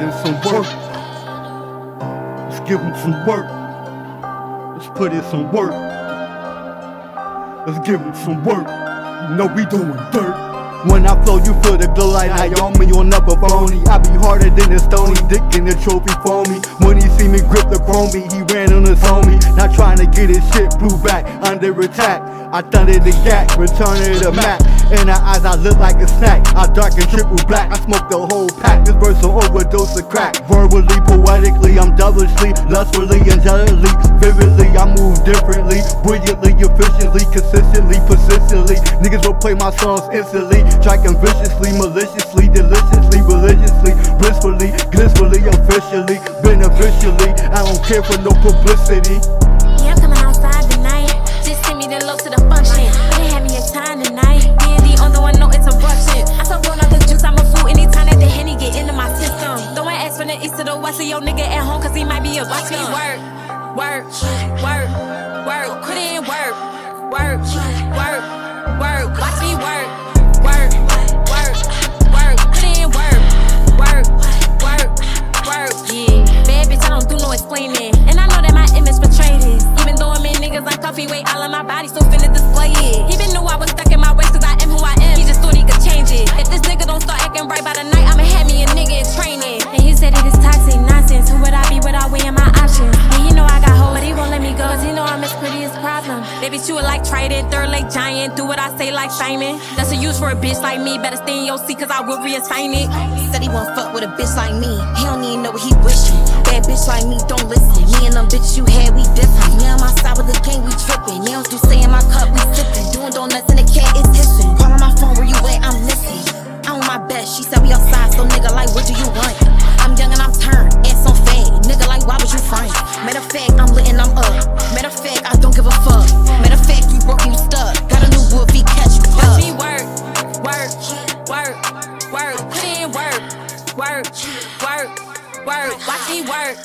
put in some work. Let's give them some work. Let's put in some work. Let's give them some work. You know we doing dirt. When I flow, you feel the glow like Naomi, you'll never phony. I be harder than a stony, dick in the trophy for me. When he see me grip the chromie, he ran on his homie. Not trying to get his shit blew back under attack. I thundered the gap, return it to Mac. In her eyes, I look like a snack. I dark and triple black. I smoke the whole pack. This verse an overdose of crack. Verbally, poetically, I'm devilishly, lustfully, angelically, vividly. I move differently, brilliantly, efficiently, consistently, persistently. Niggas will play my songs instantly, striking viciously, maliciously, deliciously, religiously, blissfully, blissfully, officially, beneficially. I don't care for no publicity. At home, cause he might be a Watch me work, work, work, work. Put in work, work, work, work. Baby, you it like Trident, third leg giant. Do what I say like Simon. That's a use for a bitch like me. Better stay in your seat, cause I will reassign it. Said he won't fuck with a bitch like me. He don't even know what he wishing. Bad bitch like me, don't listen. Me and them bitches you had, we different. Me on my side with the gang, we tripping. Nails do say in my cup, we work. Work, work. Watch me work,